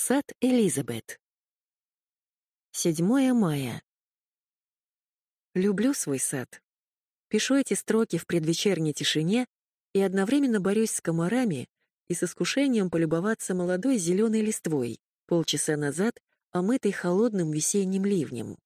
Сад Элизабет. 7 мая. Люблю свой сад. Пишу эти строки в предвечерней тишине и одновременно борюсь с комарами и с искушением полюбоваться молодой зеленой листвой, полчаса назад омытой холодным весенним ливнем.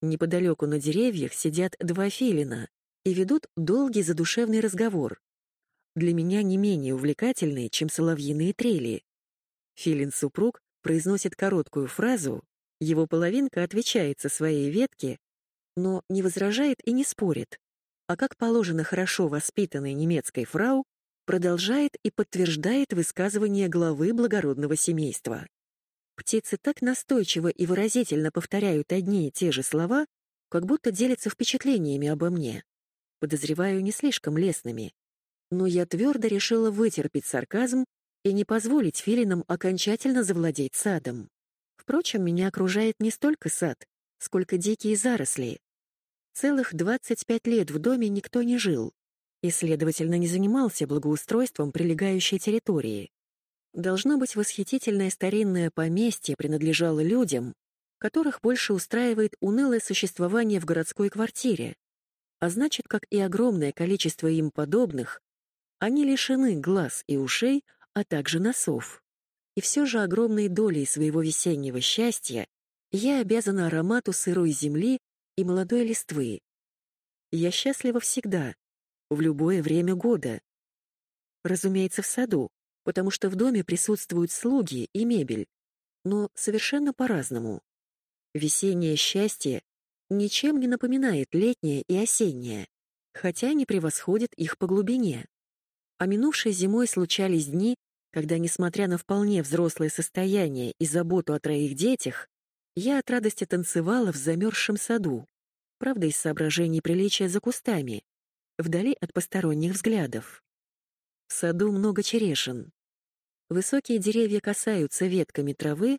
Неподалеку на деревьях сидят два филина и ведут долгий задушевный разговор. Для меня не менее увлекательный, чем соловьиные трели. Филин-супруг произносит короткую фразу, его половинка отвечает со своей ветки, но не возражает и не спорит, а как положено хорошо воспитанной немецкой фрау, продолжает и подтверждает высказывание главы благородного семейства. Птицы так настойчиво и выразительно повторяют одни и те же слова, как будто делятся впечатлениями обо мне. Подозреваю, не слишком лестными. Но я твердо решила вытерпеть сарказм и не позволить филинам окончательно завладеть садом. Впрочем, меня окружает не столько сад, сколько дикие заросли. Целых 25 лет в доме никто не жил и, следовательно, не занимался благоустройством прилегающей территории. Должно быть, восхитительное старинное поместье принадлежало людям, которых больше устраивает унылое существование в городской квартире, а значит, как и огромное количество им подобных, они лишены глаз и ушей а также носов. И все же огромной долей своего весеннего счастья я обязана аромату сырой земли и молодой листвы. Я счастлива всегда, в любое время года. Разумеется, в саду, потому что в доме присутствуют слуги и мебель, но совершенно по-разному. Весеннее счастье ничем не напоминает летнее и осеннее, хотя не превосходит их по глубине. А минувшей зимой случались дни, когда, несмотря на вполне взрослое состояние и заботу о троих детях, я от радости танцевала в замерзшем саду, правда, из соображений приличия за кустами, вдали от посторонних взглядов. В саду много черешин. Высокие деревья касаются ветками травы,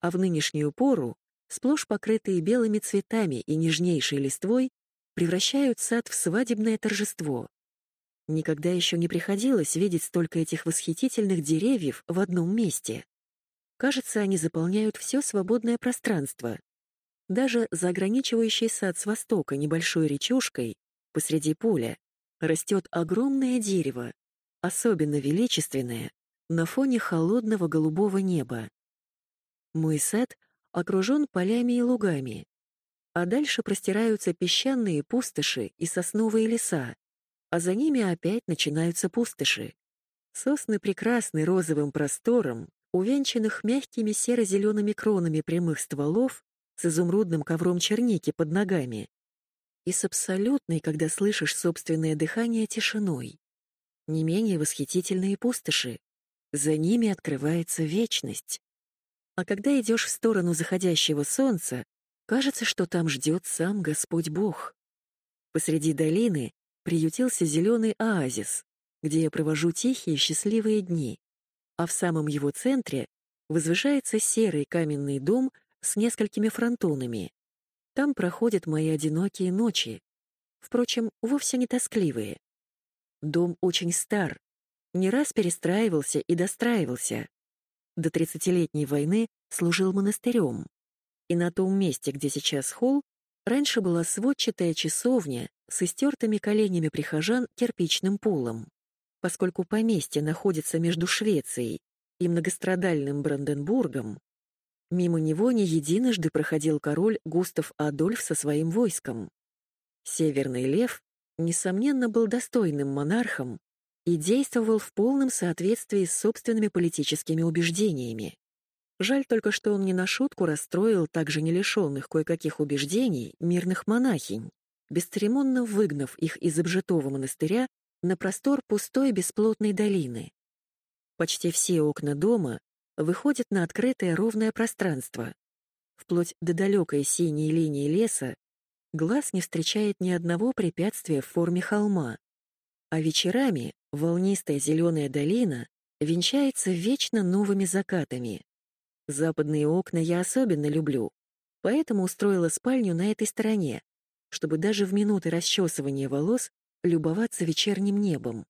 а в нынешнюю пору, сплошь покрытые белыми цветами и нежнейшей листвой, превращают сад в свадебное торжество. Никогда еще не приходилось видеть столько этих восхитительных деревьев в одном месте. Кажется, они заполняют все свободное пространство. Даже за ограничивающий сад с востока небольшой речушкой, посреди поля, растет огромное дерево, особенно величественное, на фоне холодного голубого неба. Мой сад окружен полями и лугами, а дальше простираются песчаные пустоши и сосновые леса, а за ними опять начинаются пустоши. Сосны прекрасны розовым простором, увенчанных мягкими серо-зелеными кронами прямых стволов с изумрудным ковром черники под ногами и с абсолютной, когда слышишь собственное дыхание, тишиной. Не менее восхитительные пустоши. За ними открывается вечность. А когда идешь в сторону заходящего солнца, кажется, что там ждет сам Господь Бог. Посреди долины приютился зеленый оазис, где я провожу тихие счастливые дни, а в самом его центре возвышается серый каменный дом с несколькими фронтонами. Там проходят мои одинокие ночи, впрочем, вовсе не тоскливые. Дом очень стар, не раз перестраивался и достраивался. До тридцатилетней войны служил монастырем. И на том месте, где сейчас холл, раньше была сводчатая часовня с истертыми коленями прихожан кирпичным полом. Поскольку поместье находится между Швецией и многострадальным Бранденбургом, мимо него не единожды проходил король Густав Адольф со своим войском. Северный лев, несомненно, был достойным монархом и действовал в полном соответствии с собственными политическими убеждениями. Жаль только, что он не на шутку расстроил также не лишенных кое-каких убеждений мирных монахинь бесцеремонно выгнав их из обжитого монастыря на простор пустой бесплотной долины. Почти все окна дома выходят на открытое ровное пространство. Вплоть до далекой синей линии леса глаз не встречает ни одного препятствия в форме холма. А вечерами волнистая зеленая долина венчается вечно новыми закатами. Западные окна я особенно люблю, поэтому устроила спальню на этой стороне, чтобы даже в минуты расчесывания волос любоваться вечерним небом.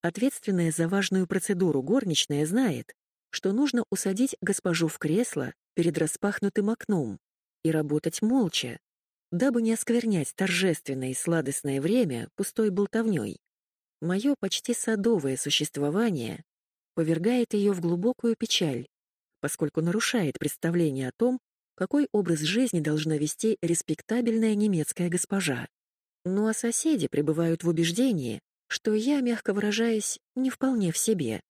Ответственная за важную процедуру горничная знает, что нужно усадить госпожу в кресло перед распахнутым окном и работать молча, дабы не осквернять торжественное и сладостное время пустой болтовней. Мое почти садовое существование повергает ее в глубокую печаль, поскольку нарушает представление о том, какой образ жизни должна вести респектабельная немецкая госпожа. Ну а соседи пребывают в убеждении, что я, мягко выражаясь, не вполне в себе.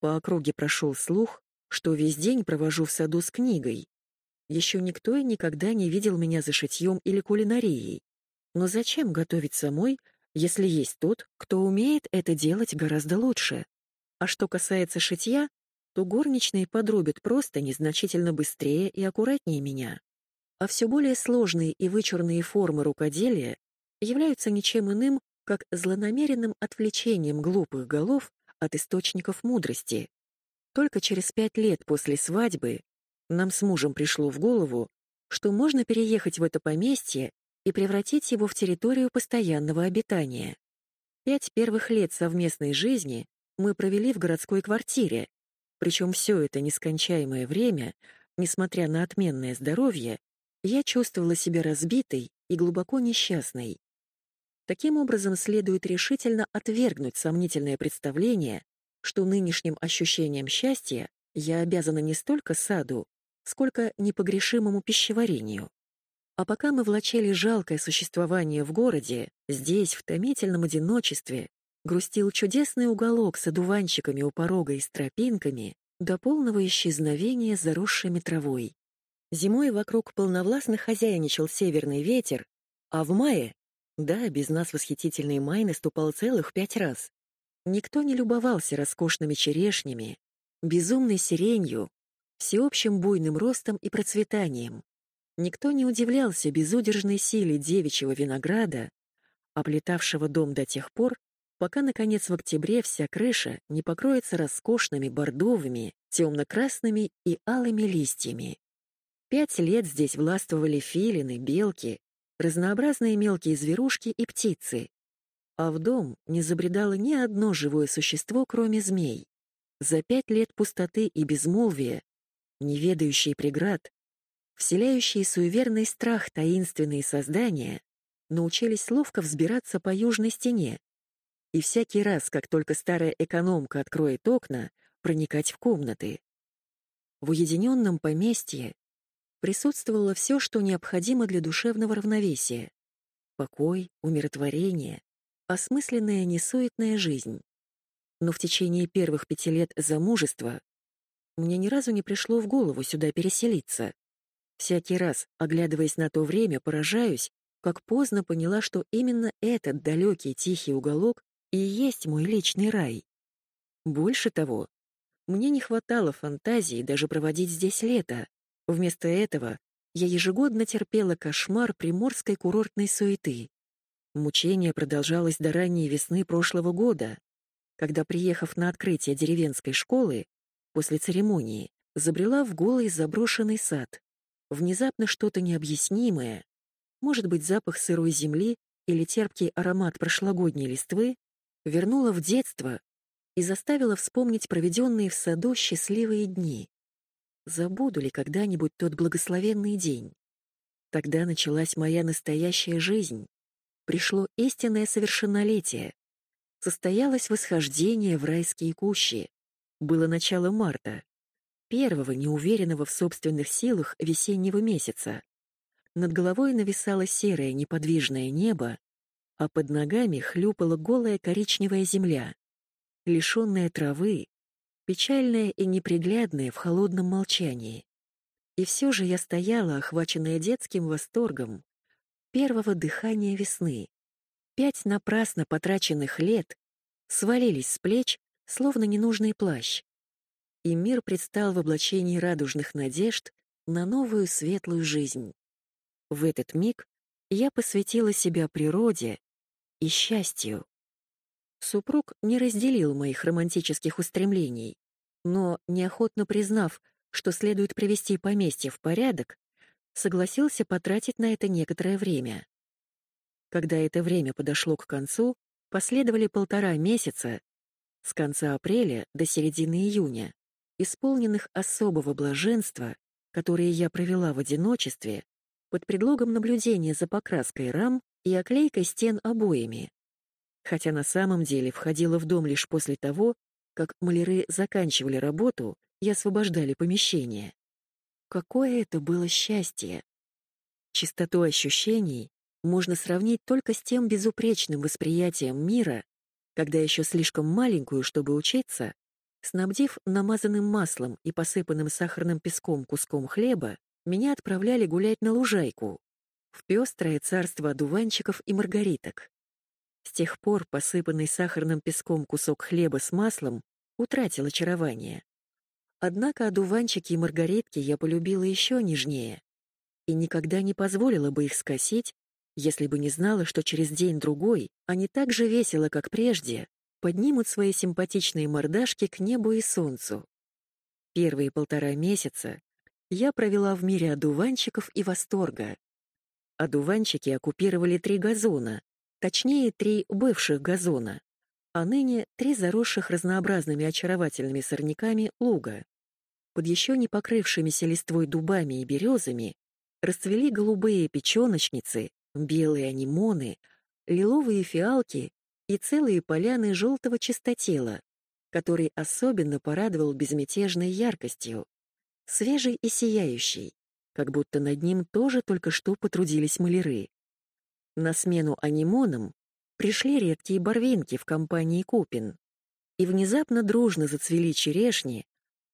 По округе прошел слух, что весь день провожу в саду с книгой. Еще никто и никогда не видел меня за шитьем или кулинарией. Но зачем готовить самой, если есть тот, кто умеет это делать гораздо лучше? А что касается шитья, то горничные подробят просто незначительно быстрее и аккуратнее меня. А все более сложные и вычурные формы рукоделия являются ничем иным, как злонамеренным отвлечением глупых голов от источников мудрости. Только через пять лет после свадьбы нам с мужем пришло в голову, что можно переехать в это поместье и превратить его в территорию постоянного обитания. Пять первых лет совместной жизни мы провели в городской квартире, причем все это нескончаемое время, несмотря на отменное здоровье, я чувствовала себя разбитой и глубоко несчастной. Таким образом, следует решительно отвергнуть сомнительное представление, что нынешним ощущением счастья я обязана не столько саду, сколько непогрешимому пищеварению. А пока мы влачили жалкое существование в городе, здесь, в томительном одиночестве, грустил чудесный уголок с одуванчиками у порога и с тропинками до полного исчезновения заросшими травой. Зимой вокруг полновластно хозяйничал северный ветер, а в мае, да, без нас восхитительный май наступал целых пять раз, никто не любовался роскошными черешнями, безумной сиренью, всеобщим буйным ростом и процветанием. Никто не удивлялся безудержной силе девичьего винограда, облетавшего дом до тех пор, пока, наконец, в октябре вся крыша не покроется роскошными бордовыми, темно-красными и алыми листьями. Пять лет здесь властвовали филины, белки, разнообразные мелкие зверушки и птицы, а в дом не забредало ни одно живое существо, кроме змей. За пять лет пустоты и безмолвия, неведающие преград, вселяющие суеверный страх таинственные создания, научились ловко взбираться по южной стене, и всякий раз, как только старая экономка откроет окна, проникать в комнаты. В уединенном поместье присутствовало все, что необходимо для душевного равновесия. Покой, умиротворение, осмысленная несуетная жизнь. Но в течение первых пяти лет замужества мне ни разу не пришло в голову сюда переселиться. Всякий раз, оглядываясь на то время, поражаюсь, как поздно поняла, что именно этот далекий тихий уголок и есть мой личный рай. Больше того, мне не хватало фантазии даже проводить здесь лето. Вместо этого я ежегодно терпела кошмар приморской курортной суеты. Мучение продолжалось до ранней весны прошлого года, когда, приехав на открытие деревенской школы, после церемонии, забрела в голый заброшенный сад. Внезапно что-то необъяснимое, может быть, запах сырой земли или терпкий аромат прошлогодней листвы, вернула в детство и заставила вспомнить проведенные в саду счастливые дни. Забуду ли когда-нибудь тот благословенный день? Тогда началась моя настоящая жизнь. Пришло истинное совершеннолетие. Состоялось восхождение в райские кущи. Было начало марта, первого неуверенного в собственных силах весеннего месяца. Над головой нависало серое неподвижное небо, а под ногами хлюпала голая коричневая земля, лишенная травы, печальная и неприглядная в холодном молчании. И все же я стояла, охваченная детским восторгом, первого дыхания весны. Пять напрасно потраченных лет свалились с плеч, словно ненужный плащ. И мир предстал в облачении радужных надежд на новую светлую жизнь. В этот миг я посвятила себя природе и счастью. Супруг не разделил моих романтических устремлений, но, неохотно признав, что следует привести поместье в порядок, согласился потратить на это некоторое время. Когда это время подошло к концу, последовали полтора месяца, с конца апреля до середины июня, исполненных особого блаженства, которые я провела в одиночестве, под предлогом наблюдения за покраской рам и оклейкой стен обоями. Хотя на самом деле входила в дом лишь после того, как маляры заканчивали работу и освобождали помещение. Какое это было счастье! Чистоту ощущений можно сравнить только с тем безупречным восприятием мира, когда еще слишком маленькую, чтобы учиться, снабдив намазанным маслом и посыпанным сахарным песком куском хлеба, меня отправляли гулять на лужайку, в пестрое царство одуванчиков и маргариток. С тех пор посыпанный сахарным песком кусок хлеба с маслом утратил очарование. Однако одуванчики и маргаритки я полюбила еще нежнее и никогда не позволила бы их скосить, если бы не знала, что через день-другой они так же весело, как прежде, поднимут свои симпатичные мордашки к небу и солнцу. Первые полтора месяца я провела в мире одуванчиков и восторга. Одуванчики оккупировали три газона, точнее, три бывших газона, а ныне три заросших разнообразными очаровательными сорняками луга. Под еще не покрывшимися листвой дубами и березами расцвели голубые печеночницы, белые анимоны, лиловые фиалки и целые поляны желтого чистотела, который особенно порадовал безмятежной яркостью, свежий и сияющий, как будто над ним тоже только что потрудились маляры. На смену анимонам пришли редкие барвинки в компании Купин, и внезапно дружно зацвели черешни,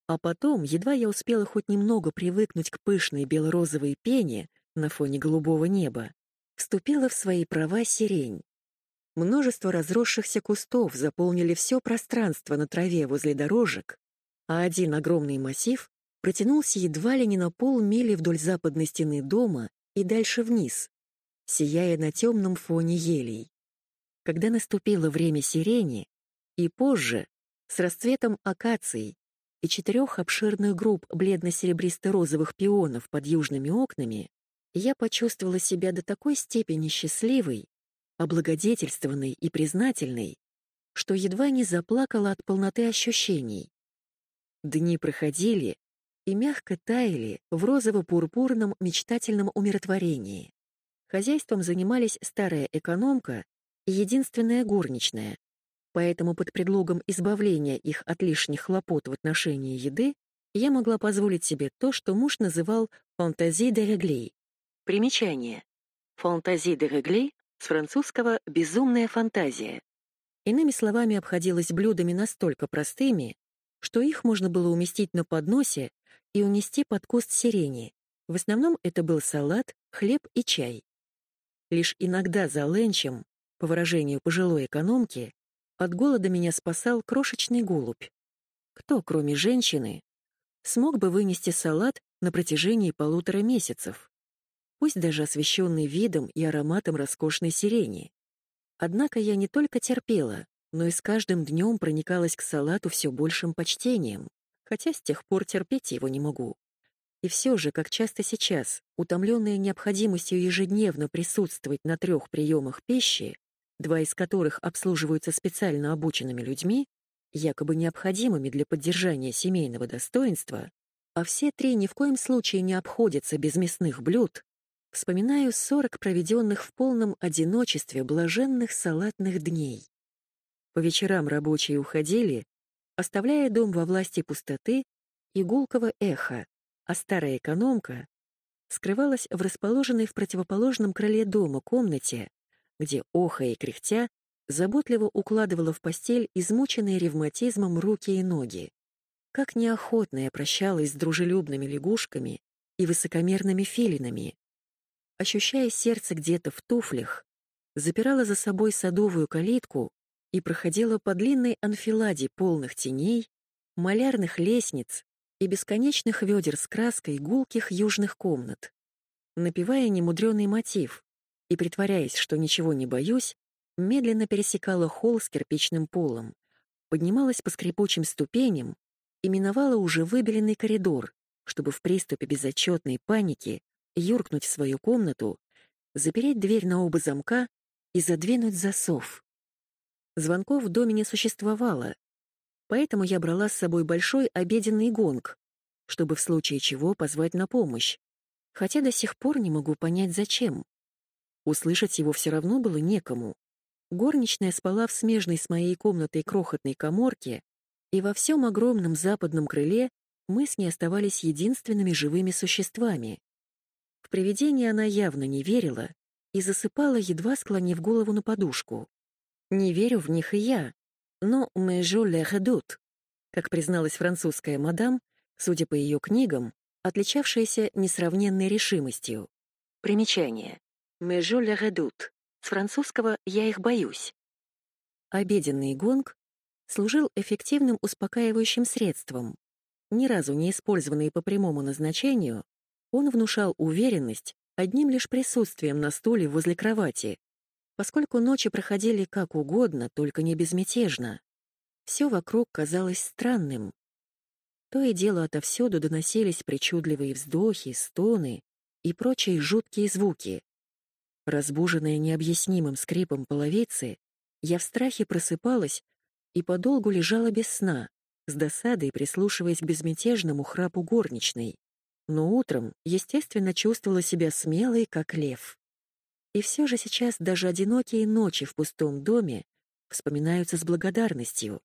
а потом, едва я успела хоть немного привыкнуть к пышной бело-розовой пене на фоне голубого неба, вступила в свои права сирень. Множество разросшихся кустов заполнили все пространство на траве возле дорожек, а один огромный массив протянулся едва ли не на полмили вдоль западной стены дома и дальше вниз, сияя на темном фоне елей. Когда наступило время сирени, и позже, с расцветом акаций, и четырех обширных групп бледно-серебристо-розовых пионов под южными окнами, я почувствовала себя до такой степени счастливой, облагодетельствованной и признательной, что едва не заплакала от полноты ощущений. Дни проходили и мягко таяли в розово-пурпурном мечтательном умиротворении. Хозяйством занимались старая экономка и единственная горничная, поэтому под предлогом избавления их от лишних хлопот в отношении еды я могла позволить себе то, что муж называл «фантази де реглей». Примечание. «Фантази де реглей» с французского «безумная фантазия». Иными словами, обходилось блюдами настолько простыми, что их можно было уместить на подносе и унести под куст сирени. В основном это был салат, хлеб и чай. Лишь иногда за ленчем, по выражению пожилой экономки, от голода меня спасал крошечный голубь. Кто, кроме женщины, смог бы вынести салат на протяжении полутора месяцев, пусть даже освещенный видом и ароматом роскошной сирени? Однако я не только терпела, но и с каждым днем проникалась к салату все большим почтением, хотя с тех пор терпеть его не могу. И все же, как часто сейчас, утомленная необходимостью ежедневно присутствовать на трех приемах пищи, два из которых обслуживаются специально обученными людьми, якобы необходимыми для поддержания семейного достоинства, а все три ни в коем случае не обходятся без мясных блюд, вспоминаю сорок проведенных в полном одиночестве блаженных салатных дней. По вечерам рабочие уходили, оставляя дом во власти пустоты и гулкого эха, а старая экономка скрывалась в расположенной в противоположном крыле дома комнате, где, охая и кряхтя, заботливо укладывала в постель измученные ревматизмом руки и ноги. Как неохотно я прощалась с дружелюбными лягушками и высокомерными филинами. Ощущая сердце где-то в туфлях, запирала за собой садовую калитку и проходила по длинной анфиладе полных теней, малярных лестниц и бесконечных ведер с краской гулких южных комнат. Напевая немудрёный мотив, и, притворяясь, что ничего не боюсь, медленно пересекала холл с кирпичным полом, поднималась по скрипучим ступеням и миновала уже выбеленный коридор, чтобы в приступе безотчетной паники юркнуть в свою комнату, запереть дверь на оба замка и задвинуть засов. Звонков в доме не существовало, Поэтому я брала с собой большой обеденный гонг, чтобы в случае чего позвать на помощь, хотя до сих пор не могу понять, зачем. Услышать его все равно было некому. Горничная спала в смежной с моей комнатой крохотной коморке, и во всем огромном западном крыле мы с ней оставались единственными живыми существами. В привидения она явно не верила и засыпала, едва склонив голову на подушку. Не верю в них и я, но «mais je les redoute», как призналась французская мадам, судя по ее книгам, отличавшаяся несравненной решимостью. Примечание. «Mais je les redoute». С французского «я их боюсь». Обеденный гонг служил эффективным успокаивающим средством. Ни разу не использованный по прямому назначению, он внушал уверенность одним лишь присутствием на стуле возле кровати, поскольку ночи проходили как угодно, только не безмятежно. Все вокруг казалось странным. То и дело отовсюду доносились причудливые вздохи, стоны и прочие жуткие звуки. Разбуженная необъяснимым скрипом половицы, я в страхе просыпалась и подолгу лежала без сна, с досадой прислушиваясь к безмятежному храпу горничной. Но утром, естественно, чувствовала себя смелой, как лев. И все же сейчас даже одинокие ночи в пустом доме вспоминаются с благодарностью.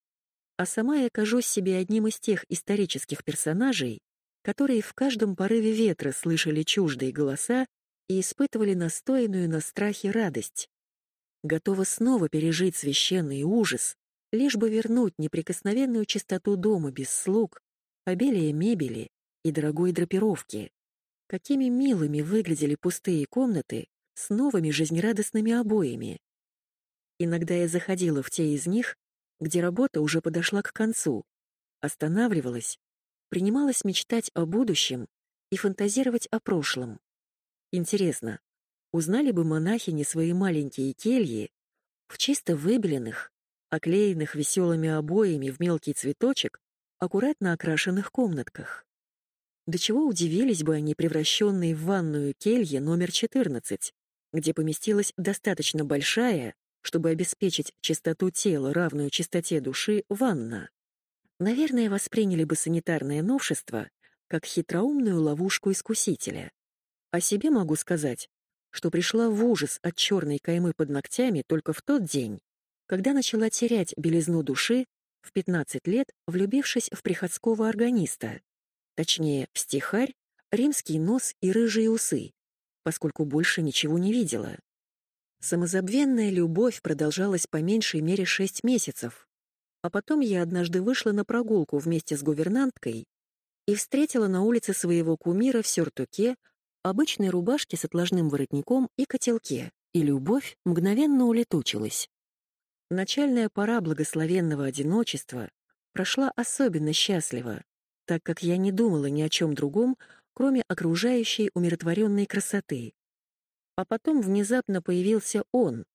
А сама я кажусь себе одним из тех исторических персонажей, которые в каждом порыве ветра слышали чуждые голоса и испытывали настойную на страхе радость. Готова снова пережить священный ужас, лишь бы вернуть неприкосновенную чистоту дома без слуг, обилие мебели и дорогой драпировки. Какими милыми выглядели пустые комнаты с новыми жизнерадостными обоями. Иногда я заходила в те из них, где работа уже подошла к концу, останавливалась, принималась мечтать о будущем и фантазировать о прошлом. Интересно, узнали бы монахини свои маленькие кельи в чисто выбеленных, оклеенных веселыми обоями в мелкий цветочек, аккуратно окрашенных комнатках? До чего удивились бы они, превращенные в ванную келье номер 14, где поместилась достаточно большая, чтобы обеспечить чистоту тела, равную чистоте души, ванна. Наверное, восприняли бы санитарное новшество как хитроумную ловушку искусителя. О себе могу сказать, что пришла в ужас от черной каймы под ногтями только в тот день, когда начала терять белизну души в 15 лет, влюбившись в приходского органиста, точнее, в стихарь, римский нос и рыжие усы, поскольку больше ничего не видела. Самозабвенная любовь продолжалась по меньшей мере шесть месяцев, а потом я однажды вышла на прогулку вместе с гувернанткой и встретила на улице своего кумира в сюртуке, обычной рубашке с отложным воротником и котелке, и любовь мгновенно улетучилась. Начальная пора благословенного одиночества прошла особенно счастливо, так как я не думала ни о чем другом, кроме окружающей умиротворенной красоты. А потом внезапно появился он,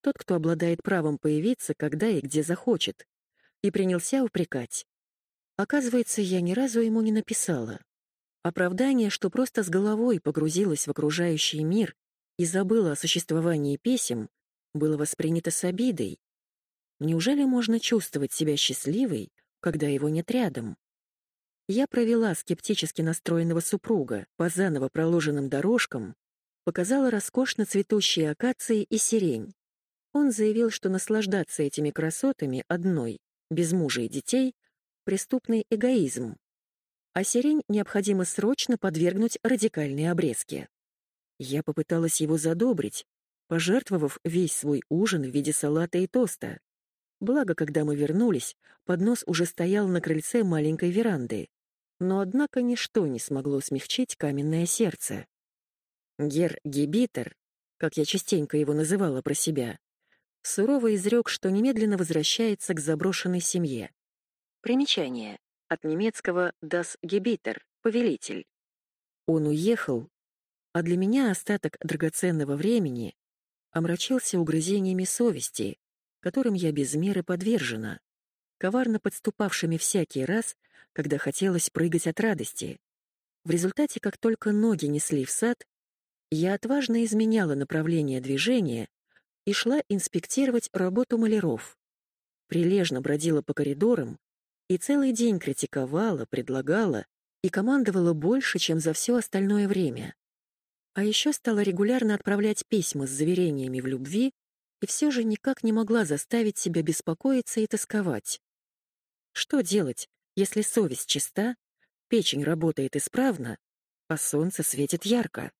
тот, кто обладает правом появиться, когда и где захочет, и принялся упрекать. Оказывается, я ни разу ему не написала. Оправдание, что просто с головой погрузилась в окружающий мир и забыла о существовании писем, было воспринято с обидой. Неужели можно чувствовать себя счастливой, когда его нет рядом? Я провела скептически настроенного супруга по заново проложенным дорожкам, показала роскошно цветущие акации и сирень. Он заявил, что наслаждаться этими красотами одной, без мужа и детей, преступный эгоизм, а сирень необходимо срочно подвергнуть радикальной обрезке. Я попыталась его задобрить, пожертвовав весь свой ужин в виде салата и тоста. Благо, когда мы вернулись, поднос уже стоял на крыльце маленькой веранды. Но однако ничто не смогло смягчить каменное сердце. Гер Гибитер, как я частенько его называла про себя, сурово изрек, что немедленно возвращается к заброшенной семье. Примечание. От немецкого «das Gebieter» — «повелитель». Он уехал, а для меня остаток драгоценного времени омрачился угрызениями совести, которым я без меры подвержена, коварно подступавшими всякий раз, когда хотелось прыгать от радости. В результате, как только ноги несли в сад, я отважно изменяла направление движения и шла инспектировать работу маляров. Прилежно бродила по коридорам и целый день критиковала, предлагала и командовала больше, чем за все остальное время. А еще стала регулярно отправлять письма с заверениями в любви и все же никак не могла заставить себя беспокоиться и тосковать. Что делать, если совесть чиста, печень работает исправно, а солнце светит ярко?